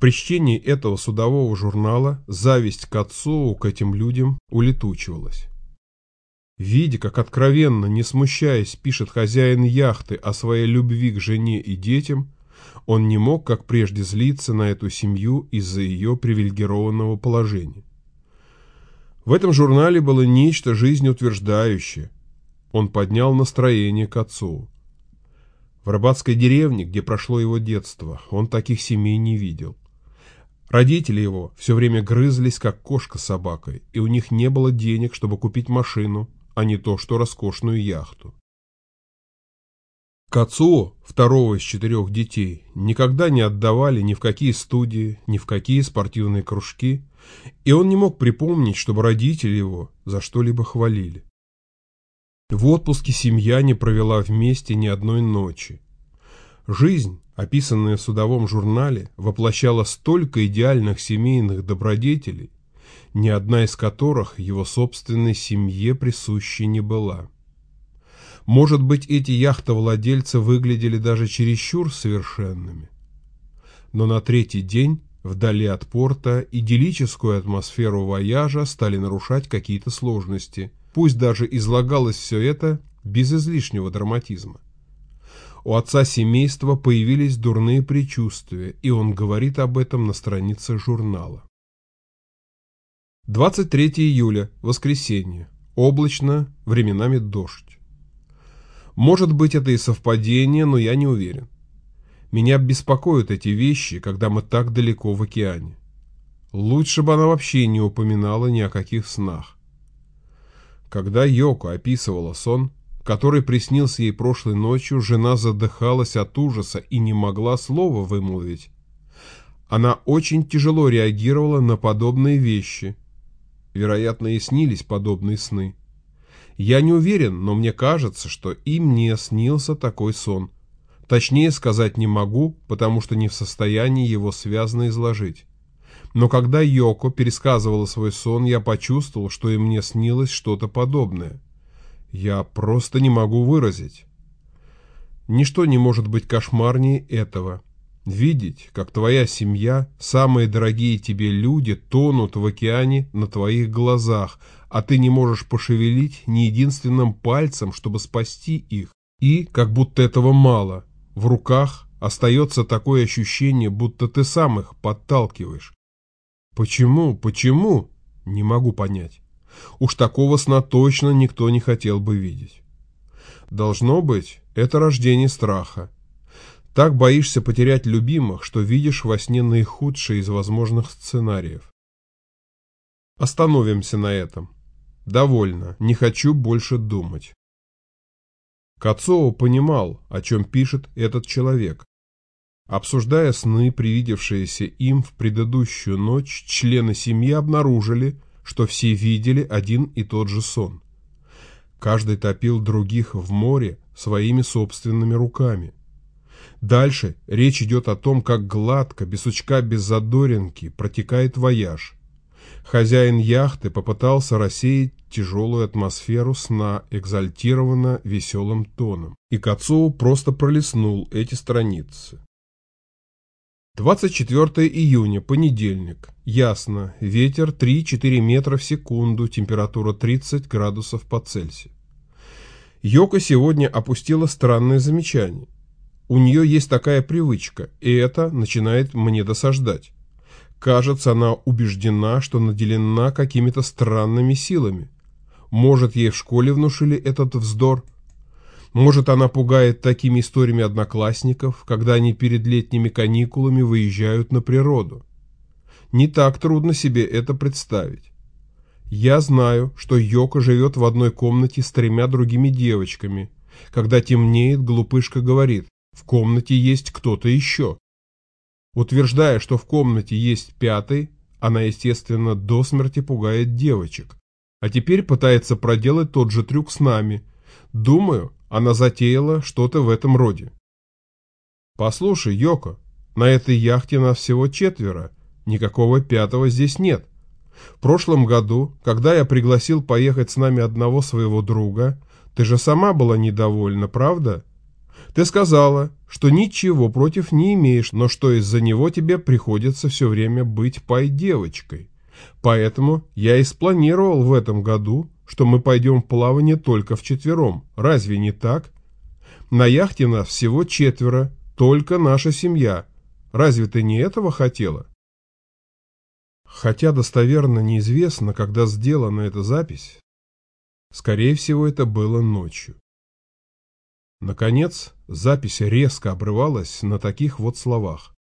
При чтении этого судового журнала зависть к отцу, к этим людям улетучивалась. Видя, как откровенно, не смущаясь, пишет хозяин яхты о своей любви к жене и детям, он не мог, как прежде, злиться на эту семью из-за ее привилегированного положения. В этом журнале было нечто жизнеутверждающее. Он поднял настроение к отцу. В рыбацкой деревне, где прошло его детство, он таких семей не видел. Родители его все время грызлись, как кошка с собакой, и у них не было денег, чтобы купить машину, а не то, что роскошную яхту. К отцу, второго из четырех детей, никогда не отдавали ни в какие студии, ни в какие спортивные кружки, и он не мог припомнить, чтобы родители его за что-либо хвалили. В отпуске семья не провела вместе ни одной ночи. Жизнь, описанная в судовом журнале, воплощала столько идеальных семейных добродетелей, ни одна из которых его собственной семье присущей не была. Может быть, эти яхтовладельцы выглядели даже чересчур совершенными. Но на третий день, вдали от порта, идиллическую атмосферу вояжа стали нарушать какие-то сложности, пусть даже излагалось все это без излишнего драматизма. У отца семейства появились дурные предчувствия, и он говорит об этом на странице журнала. 23 июля, воскресенье. Облачно, временами дождь. Может быть, это и совпадение, но я не уверен. Меня беспокоят эти вещи, когда мы так далеко в океане. Лучше бы она вообще не упоминала ни о каких снах. Когда Йоко описывала сон, который приснился ей прошлой ночью, жена задыхалась от ужаса и не могла слова вымолвить. Она очень тяжело реагировала на подобные вещи. Вероятно, и снились подобные сны. Я не уверен, но мне кажется, что и мне снился такой сон. Точнее сказать не могу, потому что не в состоянии его связно изложить. Но когда Йоко пересказывала свой сон, я почувствовал, что и мне снилось что-то подобное. Я просто не могу выразить. Ничто не может быть кошмарнее этого. Видеть, как твоя семья, самые дорогие тебе люди тонут в океане на твоих глазах, а ты не можешь пошевелить ни единственным пальцем, чтобы спасти их. И, как будто этого мало, в руках остается такое ощущение, будто ты сам их подталкиваешь. Почему, почему? Не могу понять. Уж такого сна точно никто не хотел бы видеть. Должно быть, это рождение страха. Так боишься потерять любимых, что видишь во сне наихудший из возможных сценариев. Остановимся на этом. Довольно, не хочу больше думать. Кацоу понимал, о чем пишет этот человек. Обсуждая сны, привидевшиеся им в предыдущую ночь, члены семьи обнаружили, что все видели один и тот же сон. Каждый топил других в море своими собственными руками. Дальше речь идет о том, как гладко, без сучка, без задоринки протекает вояж. Хозяин яхты попытался рассеять тяжелую атмосферу сна экзальтированно веселым тоном, и Кацоу просто пролистнул эти страницы. 24 июня, понедельник. Ясно. Ветер 3-4 метра в секунду, температура 30 градусов по Цельсию. Йока сегодня опустила странное замечание. У нее есть такая привычка, и это начинает мне досаждать. Кажется, она убеждена, что наделена какими-то странными силами. Может, ей в школе внушили этот вздор – может, она пугает такими историями одноклассников, когда они перед летними каникулами выезжают на природу. Не так трудно себе это представить. Я знаю, что Йока живет в одной комнате с тремя другими девочками. Когда темнеет, глупышка говорит, в комнате есть кто-то еще. Утверждая, что в комнате есть пятый, она, естественно, до смерти пугает девочек. А теперь пытается проделать тот же трюк с нами. Думаю, она затеяла что-то в этом роде. «Послушай, Йоко, на этой яхте нас всего четверо, никакого пятого здесь нет. В прошлом году, когда я пригласил поехать с нами одного своего друга, ты же сама была недовольна, правда? Ты сказала, что ничего против не имеешь, но что из-за него тебе приходится все время быть пай-девочкой. Поэтому я и спланировал в этом году, что мы пойдем в плавание только вчетвером. Разве не так? На яхте нас всего четверо, только наша семья. Разве ты не этого хотела? Хотя достоверно неизвестно, когда сделана эта запись, скорее всего, это было ночью. Наконец, запись резко обрывалась на таких вот словах.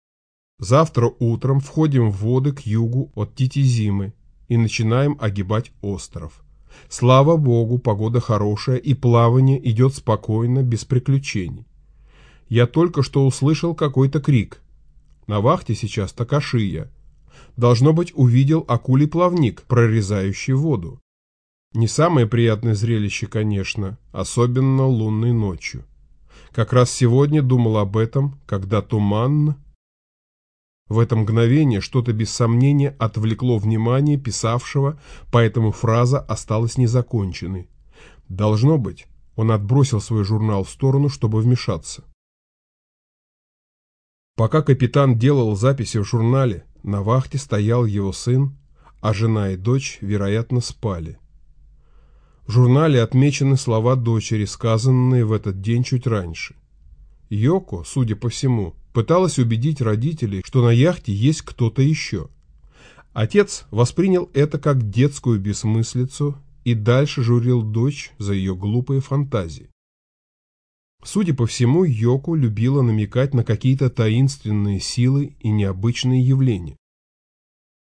Завтра утром входим в воды к югу от Титизимы и начинаем огибать остров. Слава богу, погода хорошая и плавание идет спокойно, без приключений. Я только что услышал какой-то крик. На вахте сейчас Такашия. Должно быть, увидел акулий плавник, прорезающий воду. Не самое приятное зрелище, конечно, особенно лунной ночью. Как раз сегодня думал об этом, когда туманно... В это мгновение что-то без сомнения отвлекло внимание писавшего, поэтому фраза осталась незаконченной. Должно быть, он отбросил свой журнал в сторону, чтобы вмешаться. Пока капитан делал записи в журнале, на вахте стоял его сын, а жена и дочь, вероятно, спали. В журнале отмечены слова дочери, сказанные в этот день чуть раньше. Йоко, судя по всему, пыталась убедить родителей, что на яхте есть кто-то еще. Отец воспринял это как детскую бессмыслицу и дальше журил дочь за ее глупые фантазии. Судя по всему, Йоко любила намекать на какие-то таинственные силы и необычные явления.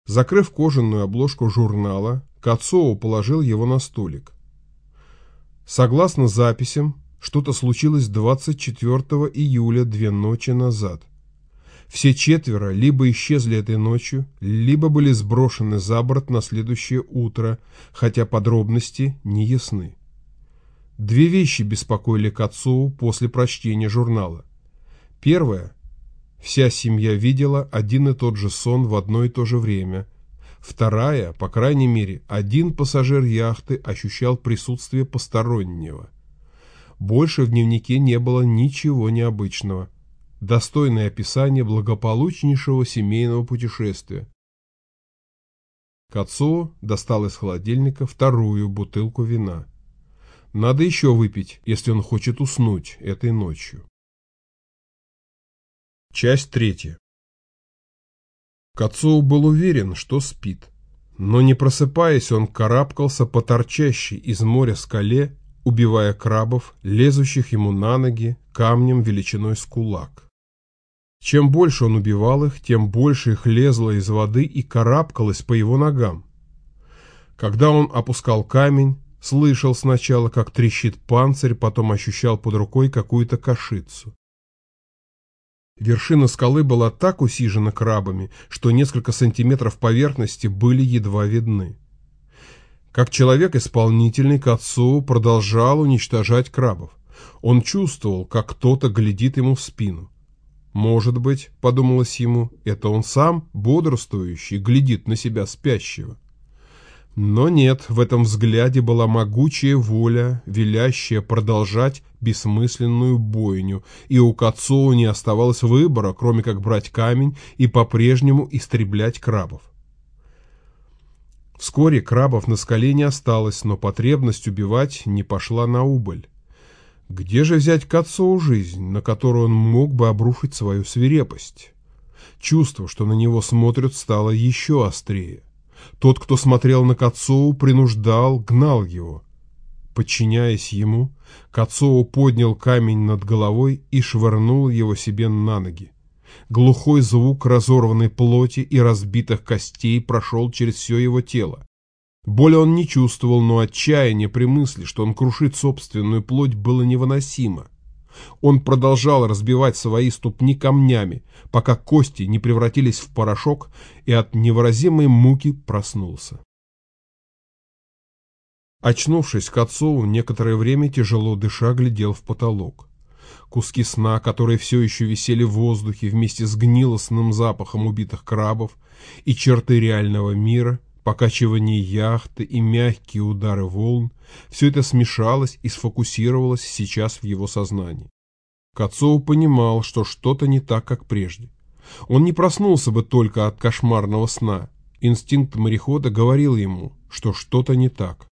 Закрыв кожаную обложку журнала, Кацоу положил его на столик. Согласно записям, что-то случилось 24 июля две ночи назад. Все четверо либо исчезли этой ночью, либо были сброшены за борт на следующее утро, хотя подробности не ясны. Две вещи беспокоили Кацуу после прочтения журнала. Первое. Вся семья видела один и тот же сон в одно и то же время – Вторая, по крайней мере, один пассажир яхты ощущал присутствие постороннего. Больше в дневнике не было ничего необычного. Достойное описание благополучнейшего семейного путешествия. Кацуо достал из холодильника вторую бутылку вина. Надо еще выпить, если он хочет уснуть этой ночью. Часть третья. Кацуо был уверен, что спит. Но не просыпаясь, он карабкался по торчащей из моря скале, убивая крабов, лезущих ему на ноги камнем величиной с кулак. Чем больше он убивал их, тем больше их лезло из воды и карабкалось по его ногам. Когда он опускал камень, слышал сначала, как трещит панцирь, потом ощущал под рукой какую-то кашицу. Вершина скалы была так усижена крабами, что несколько сантиметров поверхности были едва видны. Как человек исполнительный, Кацу продолжал уничтожать крабов. Он чувствовал, как кто-то глядит ему в спину. Может быть, подумалось ему, это он сам, бодрствующий, глядит на себя спящего. Но нет, в этом взгляде была могучая воля, велящая продолжать бессмысленную бойню, и у Кацоу не оставалось выбора, кроме как брать камень и по-прежнему истреблять крабов. Вскоре крабов на скале не осталось, но потребность убивать не пошла на убыль. Где же взять Кацоу жизнь, на которую он мог бы обрушить свою свирепость? Чувство, что на него смотрят, стало еще острее. Тот, кто смотрел на Кацоу, принуждал, гнал его. Подчиняясь ему, Кацоу поднял камень над головой и швырнул его себе на ноги. Глухой звук разорванной плоти и разбитых костей прошел через все его тело. Боли он не чувствовал, но отчаяние при мысли, что он крушит собственную плоть, было невыносимо. Он продолжал разбивать свои ступни камнями, пока кости не превратились в порошок и от невыразимой муки проснулся. Очнувшись, Кацоу некоторое время тяжело дыша глядел в потолок. Куски сна, которые все еще висели в воздухе вместе с гнилостным запахом убитых крабов, и черты реального мира, покачивание яхты и мягкие удары волн, все это смешалось и сфокусировалось сейчас в его сознании. Кацоу понимал, что что-то не так, как прежде. Он не проснулся бы только от кошмарного сна. Инстинкт морехода говорил ему, что что-то не так.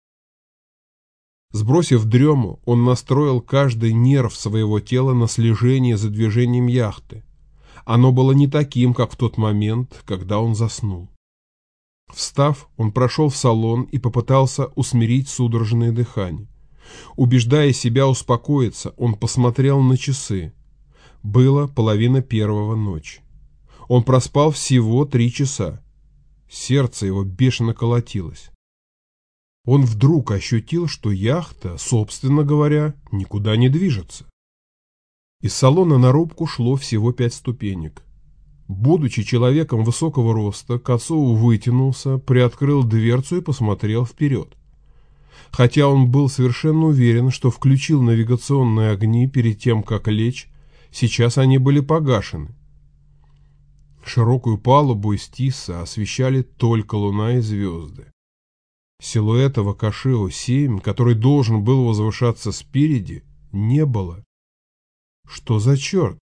Сбросив дрему, он настроил каждый нерв своего тела на слежение за движением яхты. Оно было не таким, как в тот момент, когда он заснул. Встав, он прошел в салон и попытался усмирить судорожное дыхание. Убеждая себя успокоиться, он посмотрел на часы. Было половина первого ночи. Он проспал всего три часа. Сердце его бешено колотилось. Он вдруг ощутил, что яхта, собственно говоря, никуда не движется. Из салона на рубку шло всего пять ступенек. Будучи человеком высокого роста, Кацоу вытянулся, приоткрыл дверцу и посмотрел вперед хотя он был совершенно уверен, что включил навигационные огни перед тем, как лечь, сейчас они были погашены. Широкую палубу из тиса освещали только луна и звезды. Силуэта Вакашио-7, который должен был возвышаться спереди, не было. Что за черт?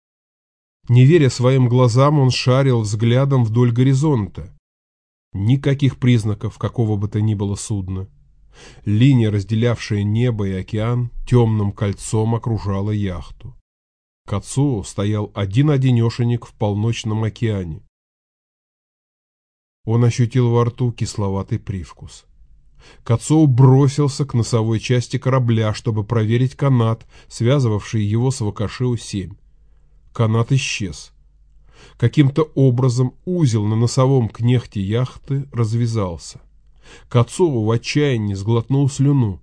Не веря своим глазам, он шарил взглядом вдоль горизонта. Никаких признаков какого бы то ни было судна. Линия, разделявшая небо и океан, темным кольцом окружала яхту. Кацуо стоял один-одинешенек в полночном океане. Он ощутил во рту кисловатый привкус. Кацоу бросился к носовой части корабля, чтобы проверить канат, связывавший его с Вакашио-7. Канат исчез. Каким-то образом узел на носовом кнехте яхты развязался. Кацову в отчаянии сглотнул слюну.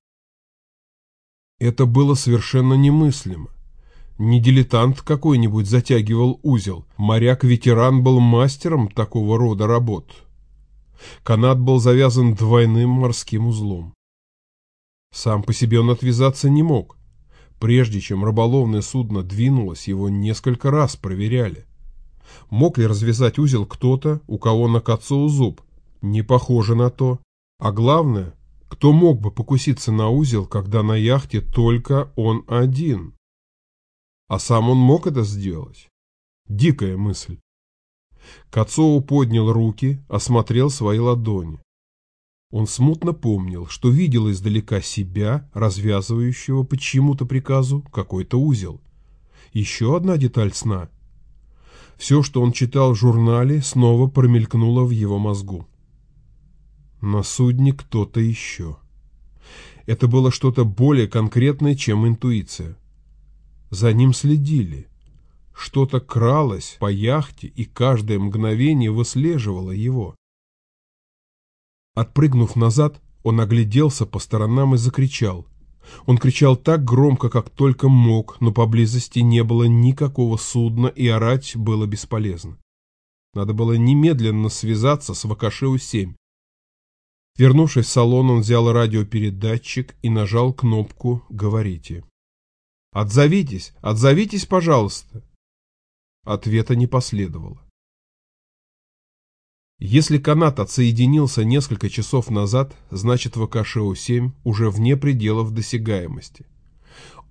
Это было совершенно немыслимо. Не дилетант какой-нибудь затягивал узел, моряк-ветеран был мастером такого рода работ. Канат был завязан двойным морским узлом. Сам по себе он отвязаться не мог. Прежде чем рыболовное судно двинулось, его несколько раз проверяли. Мог ли развязать узел кто-то, у кого на кацу зуб? Не похоже на то. А главное, кто мог бы покуситься на узел, когда на яхте только он один? А сам он мог это сделать? Дикая мысль. Кацоу поднял руки, осмотрел свои ладони. Он смутно помнил, что видел издалека себя, развязывающего по чьему-то приказу какой-то узел. Еще одна деталь сна. Все, что он читал в журнале, снова промелькнуло в его мозгу. На судне кто-то еще. Это было что-то более конкретное, чем интуиция. За ним следили. Что-то кралось по яхте и каждое мгновение выслеживало его. Отпрыгнув назад, он огляделся по сторонам и закричал. Он кричал так громко, как только мог, но поблизости не было никакого судна, и орать было бесполезно. Надо было немедленно связаться с Вакашеу-7. Вернувшись в салон, он взял радиопередатчик и нажал кнопку «Говорите». «Отзовитесь! Отзовитесь, пожалуйста!» Ответа не последовало. Если канат отсоединился несколько часов назад, значит ВКШО-7 уже вне пределов досягаемости.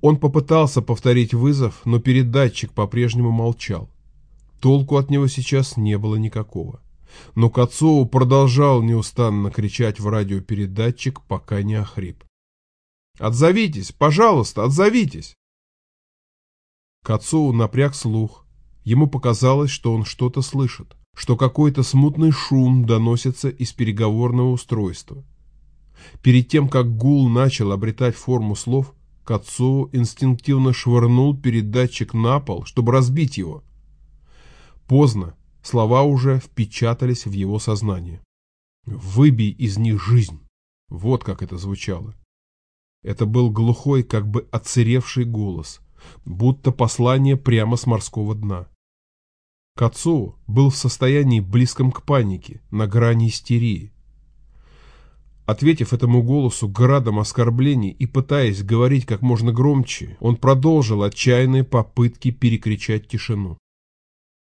Он попытался повторить вызов, но передатчик по-прежнему молчал. Толку от него сейчас не было никакого. Но Кацоу продолжал неустанно кричать в радиопередатчик, пока не охрип. «Отзовитесь! Пожалуйста, отзовитесь!» Кацоу напряг слух. Ему показалось, что он что-то слышит, что какой-то смутный шум доносится из переговорного устройства. Перед тем, как гул начал обретать форму слов, Кацоу инстинктивно швырнул передатчик на пол, чтобы разбить его. Поздно. Слова уже впечатались в его сознание. «Выбей из них жизнь!» Вот как это звучало. Это был глухой, как бы оцеревший голос, будто послание прямо с морского дна. Кацу был в состоянии близком к панике, на грани истерии. Ответив этому голосу градом оскорблений и пытаясь говорить как можно громче, он продолжил отчаянные попытки перекричать тишину.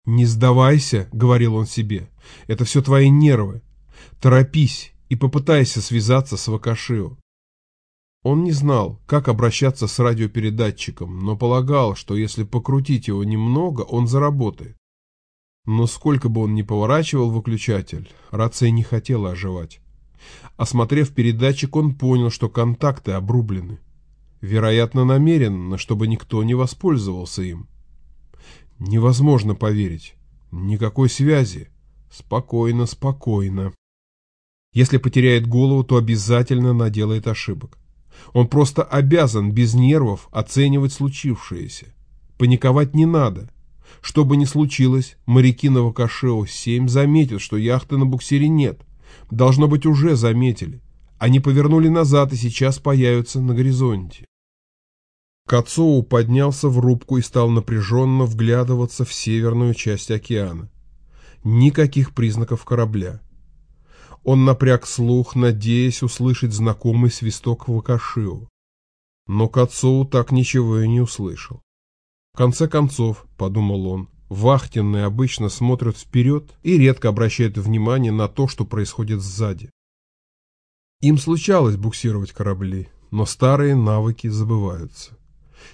«Не сдавайся», — говорил он себе, — «это все твои нервы. Торопись и попытайся связаться с Вакашио». Он не знал, как обращаться с радиопередатчиком, но полагал, что если покрутить его немного, он заработает. Но сколько бы он ни поворачивал выключатель, рация не хотела оживать. Осмотрев передатчик, он понял, что контакты обрублены. Вероятно, намеренно, чтобы никто не воспользовался им. Невозможно поверить. Никакой связи. Спокойно, спокойно. Если потеряет голову, то обязательно наделает ошибок. Он просто обязан без нервов оценивать случившееся. Паниковать не надо. Что бы ни случилось, моряки на Вакашео-7 заметят, что яхты на буксире нет. Должно быть, уже заметили. Они повернули назад и сейчас появятся на горизонте. Кацоу поднялся в рубку и стал напряженно вглядываться в северную часть океана. Никаких признаков корабля. Он напряг слух, надеясь услышать знакомый свисток Вакашио. Но Кацоу так ничего и не услышал. В конце концов, подумал он, вахтенные обычно смотрят вперед и редко обращают внимание на то, что происходит сзади. Им случалось буксировать корабли, но старые навыки забываются.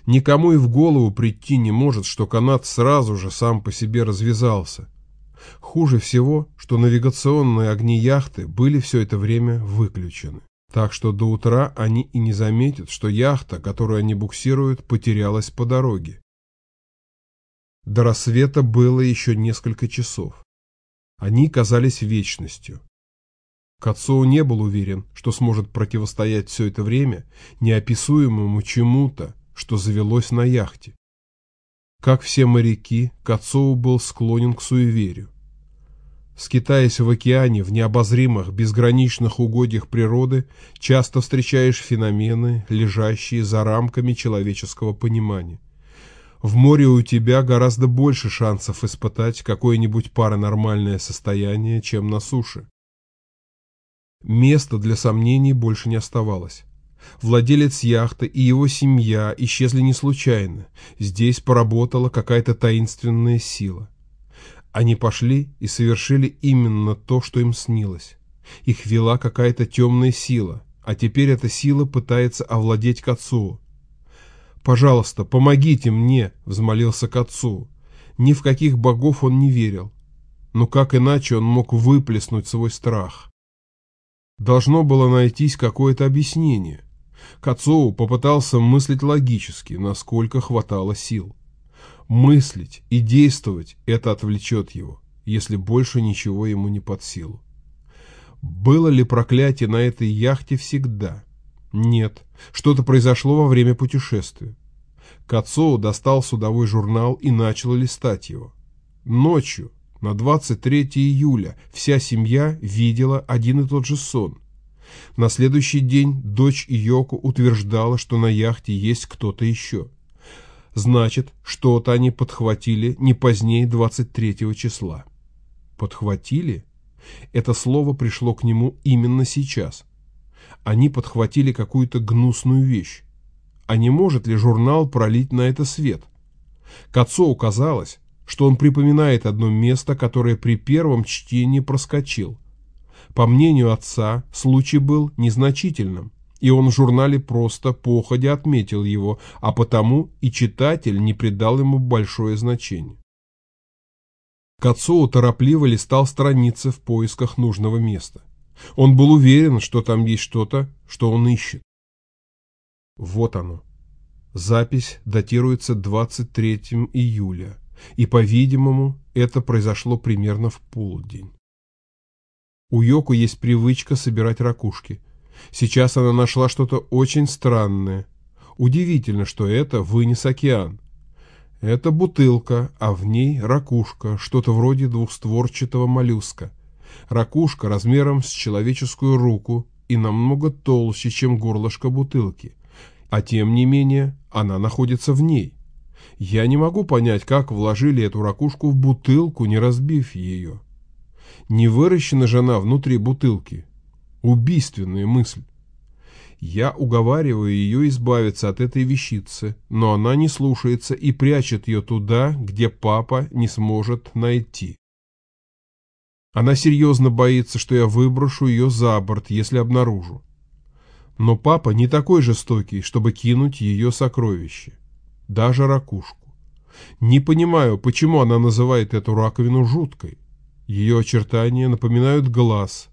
Никому и в голову прийти не может, что канат сразу же сам по себе развязался, Хуже всего, что навигационные огни яхты были все это время выключены. Так что до утра они и не заметят, что яхта, которую они буксируют, потерялась по дороге. До рассвета было еще несколько часов. Они казались вечностью. Кацоу не был уверен, что сможет противостоять все это время неописуемому чему-то, что завелось на яхте. Как все моряки, Кацоу был склонен к суеверию. Скитаясь в океане, в необозримых, безграничных угодьях природы, часто встречаешь феномены, лежащие за рамками человеческого понимания. В море у тебя гораздо больше шансов испытать какое-нибудь паранормальное состояние, чем на суше. Места для сомнений больше не оставалось. Владелец яхты и его семья исчезли не случайно. Здесь поработала какая-то таинственная сила. Они пошли и совершили именно то, что им снилось. Их вела какая-то темная сила, а теперь эта сила пытается овладеть Кацуо. «Пожалуйста, помогите мне!» – взмолился Кацуо. Ни в каких богов он не верил. Но как иначе он мог выплеснуть свой страх? Должно было найтись какое-то объяснение. Кацоу попытался мыслить логически, насколько хватало сил. Мыслить и действовать это отвлечет его, если больше ничего ему не под силу. Было ли проклятие на этой яхте всегда? Нет, что-то произошло во время путешествия. Кацоу достал судовой журнал и начал листать его. Ночью, на 23 июля, вся семья видела один и тот же сон. На следующий день дочь Йоко утверждала, что на яхте есть кто-то еще. Значит, что-то они подхватили не позднее 23 числа. Подхватили? Это слово пришло к нему именно сейчас. Они подхватили какую-то гнусную вещь. А не может ли журнал пролить на это свет? К отцу казалось, что он припоминает одно место, которое при первом чтении проскочил. По мнению отца, случай был незначительным и он в журнале просто походя отметил его, а потому и читатель не придал ему большое значение. Кацоу торопливо листал страницы в поисках нужного места. Он был уверен, что там есть что-то, что он ищет. Вот оно. Запись датируется 23 июля, и, по-видимому, это произошло примерно в полдень. У Йоку есть привычка собирать ракушки – Сейчас она нашла что-то очень странное. Удивительно, что это вынес океан. Это бутылка, а в ней ракушка, что-то вроде двухстворчатого моллюска. Ракушка размером с человеческую руку и намного толще, чем горлышко бутылки. А тем не менее, она находится в ней. Я не могу понять, как вложили эту ракушку в бутылку, не разбив ее. Не выращена же она внутри бутылки, Убийственная мысль. Я уговариваю ее избавиться от этой вещицы, но она не слушается и прячет ее туда, где папа не сможет найти. Она серьезно боится, что я выброшу ее за борт, если обнаружу. Но папа не такой жестокий, чтобы кинуть ее сокровище. Даже ракушку. Не понимаю, почему она называет эту раковину жуткой. Ее очертания напоминают глаз.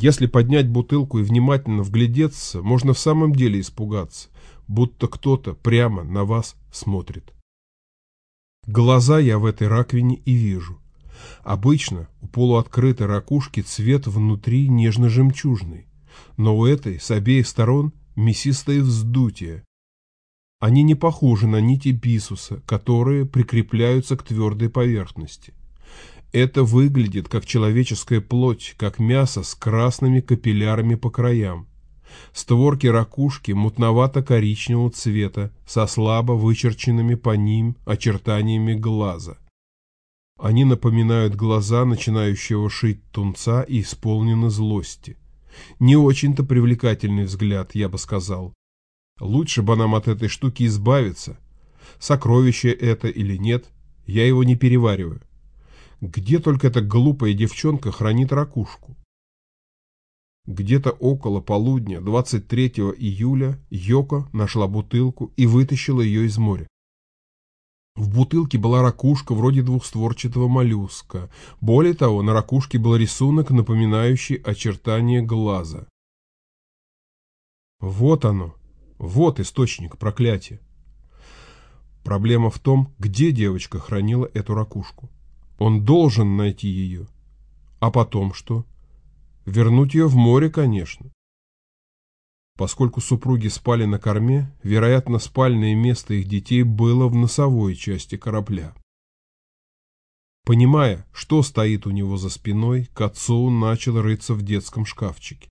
Если поднять бутылку и внимательно вглядеться, можно в самом деле испугаться, будто кто-то прямо на вас смотрит. Глаза я в этой раковине и вижу. Обычно у полуоткрытой ракушки цвет внутри нежно-жемчужный но у этой с обеих сторон мясистое вздутие. Они не похожи на нити бисуса, которые прикрепляются к твердой поверхности. Это выглядит как человеческая плоть, как мясо с красными капиллярами по краям. Створки ракушки мутновато-коричневого цвета, со слабо вычерченными по ним очертаниями глаза. Они напоминают глаза начинающего шить тунца и исполнены злости. Не очень-то привлекательный взгляд, я бы сказал. Лучше бы нам от этой штуки избавиться. Сокровище это или нет, я его не перевариваю. Где только эта глупая девчонка хранит ракушку? Где-то около полудня 23 июля Йоко нашла бутылку и вытащила ее из моря. В бутылке была ракушка вроде двухстворчатого моллюска. Более того, на ракушке был рисунок, напоминающий очертания глаза. Вот оно, вот источник проклятия. Проблема в том, где девочка хранила эту ракушку. Он должен найти ее. А потом что? Вернуть ее в море, конечно. Поскольку супруги спали на корме, вероятно, спальное место их детей было в носовой части корабля. Понимая, что стоит у него за спиной, Кацоу начал рыться в детском шкафчике.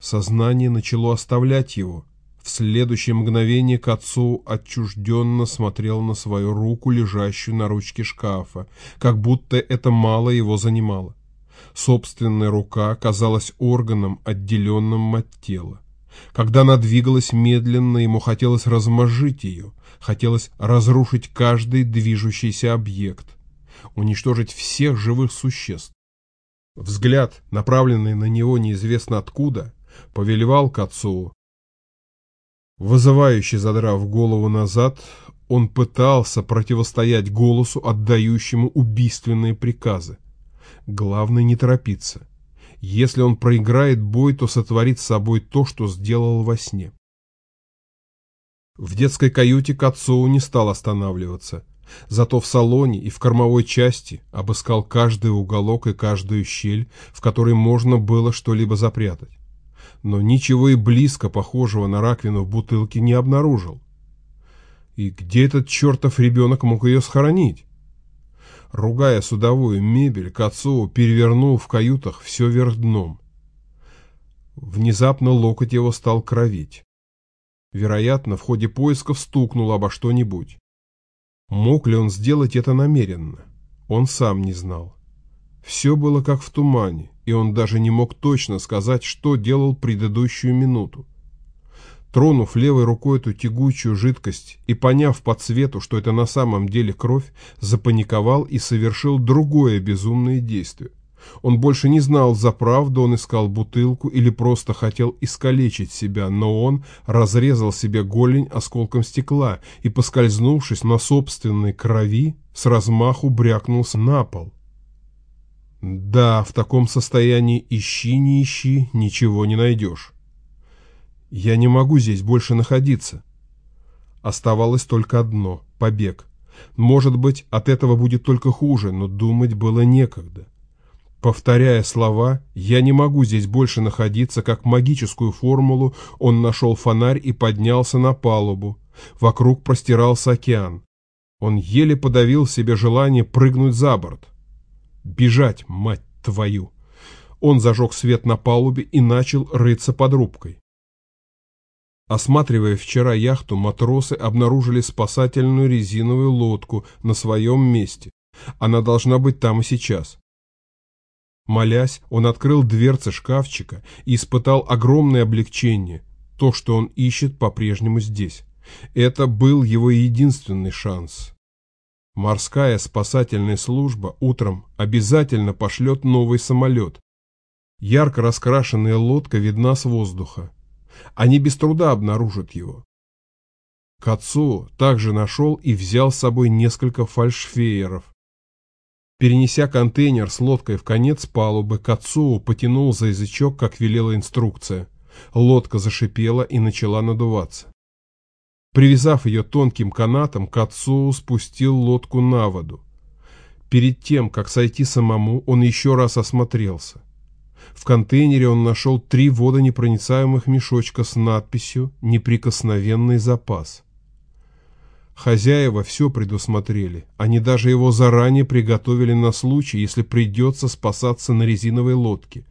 Сознание начало оставлять его. В следующее мгновение Кацоу отчужденно смотрел на свою руку, лежащую на ручке шкафа, как будто это мало его занимало. Собственная рука казалась органом, отделенным от тела. Когда она двигалась медленно, ему хотелось размажить ее, хотелось разрушить каждый движущийся объект, уничтожить всех живых существ. Взгляд, направленный на него неизвестно откуда, повелевал к отцу. Вызывающе задрав голову назад, он пытался противостоять голосу, отдающему убийственные приказы. Главное не торопиться. Если он проиграет бой, то сотворит с собой то, что сделал во сне. В детской каюте Кацоу не стал останавливаться. Зато в салоне и в кормовой части обыскал каждый уголок и каждую щель, в которой можно было что-либо запрятать. Но ничего и близко похожего на раковину в бутылке не обнаружил. И где этот чертов ребенок мог ее схоронить? Ругая судовую мебель, Кацоу перевернул в каютах все вверх дном. Внезапно локоть его стал кровить. Вероятно, в ходе поисков стукнул обо что-нибудь. Мог ли он сделать это намеренно? Он сам не знал. Все было как в тумане, и он даже не мог точно сказать, что делал предыдущую минуту. Тронув левой рукой эту тягучую жидкость и поняв по цвету, что это на самом деле кровь, запаниковал и совершил другое безумное действие. Он больше не знал, за правду он искал бутылку или просто хотел искалечить себя, но он разрезал себе голень осколком стекла и, поскользнувшись на собственной крови, с размаху брякнулся на пол. Да, в таком состоянии ищи не ищи, ничего не найдешь. Я не могу здесь больше находиться. Оставалось только одно — побег. Может быть, от этого будет только хуже, но думать было некогда. Повторяя слова «я не могу здесь больше находиться», как магическую формулу, он нашел фонарь и поднялся на палубу. Вокруг простирался океан. Он еле подавил себе желание прыгнуть за борт. Бежать, мать твою! Он зажег свет на палубе и начал рыться под рубкой. Осматривая вчера яхту, матросы обнаружили спасательную резиновую лодку на своем месте. Она должна быть там и сейчас. Молясь, он открыл дверцы шкафчика и испытал огромное облегчение. То, что он ищет, по-прежнему здесь. Это был его единственный шанс. Морская спасательная служба утром обязательно пошлет новый самолет. Ярко раскрашенная лодка видна с воздуха. Они без труда обнаружат его. Кацу также нашел и взял с собой несколько фальшфееров. Перенеся контейнер с лодкой в конец палубы, Кацу потянул за язычок, как велела инструкция. Лодка зашипела и начала надуваться. Привязав ее тонким канатом, Кацу спустил лодку на воду. Перед тем, как сойти самому, он еще раз осмотрелся. В контейнере он нашел три водонепроницаемых мешочка с надписью «Неприкосновенный запас». Хозяева все предусмотрели, они даже его заранее приготовили на случай, если придется спасаться на резиновой лодке.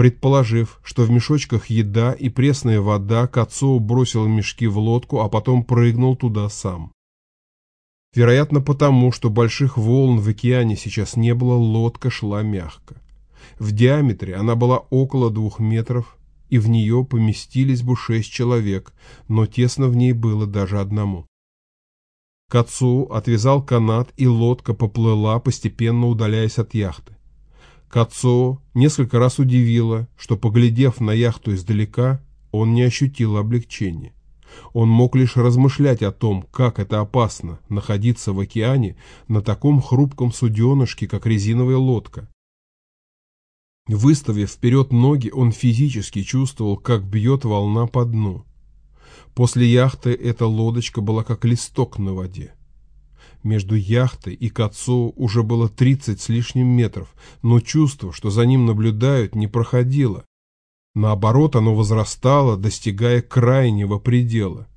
Предположив, что в мешочках еда и пресная вода, Кацоу бросил мешки в лодку, а потом прыгнул туда сам. Вероятно потому, что больших волн в океане сейчас не было, лодка шла мягко. В диаметре она была около двух метров, и в нее поместились бы шесть человек, но тесно в ней было даже одному. Кацу отвязал канат, и лодка поплыла, постепенно удаляясь от яхты. Кацу несколько раз удивило, что, поглядев на яхту издалека, он не ощутил облегчения. Он мог лишь размышлять о том, как это опасно находиться в океане на таком хрупком суденышке, как резиновая лодка. Выставив вперед ноги, он физически чувствовал, как бьет волна по дну. После яхты эта лодочка была как листок на воде. Между яхтой и Кацо уже было 30 с лишним метров, но чувство, что за ним наблюдают, не проходило. Наоборот, оно возрастало, достигая крайнего предела.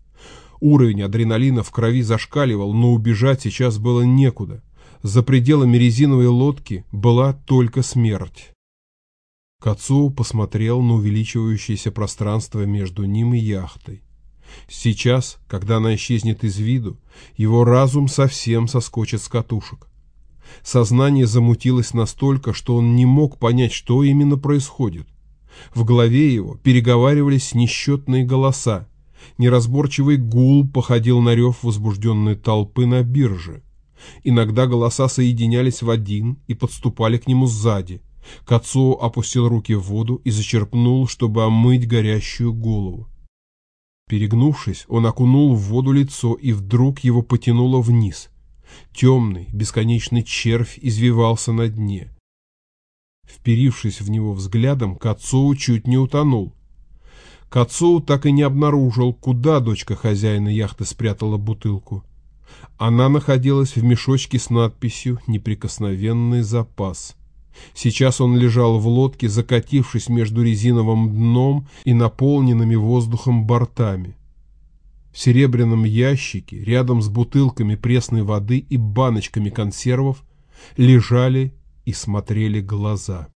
Уровень адреналина в крови зашкаливал, но убежать сейчас было некуда. За пределами резиновой лодки была только смерть. Кацу посмотрел на увеличивающееся пространство между ним и яхтой. Сейчас, когда она исчезнет из виду, его разум совсем соскочит с катушек. Сознание замутилось настолько, что он не мог понять, что именно происходит. В голове его переговаривались несчетные голоса. Неразборчивый гул походил на рев возбужденной толпы на бирже. Иногда голоса соединялись в один и подступали к нему сзади – Кацуо опустил руки в воду и зачерпнул, чтобы омыть горящую голову. Перегнувшись, он окунул в воду лицо, и вдруг его потянуло вниз. Темный, бесконечный червь извивался на дне. Вперившись в него взглядом, Кацоу чуть не утонул. Кацоу так и не обнаружил, куда дочка хозяина яхты спрятала бутылку. Она находилась в мешочке с надписью «Неприкосновенный запас». Сейчас он лежал в лодке, закатившись между резиновым дном и наполненными воздухом бортами. В серебряном ящике, рядом с бутылками пресной воды и баночками консервов, лежали и смотрели глаза.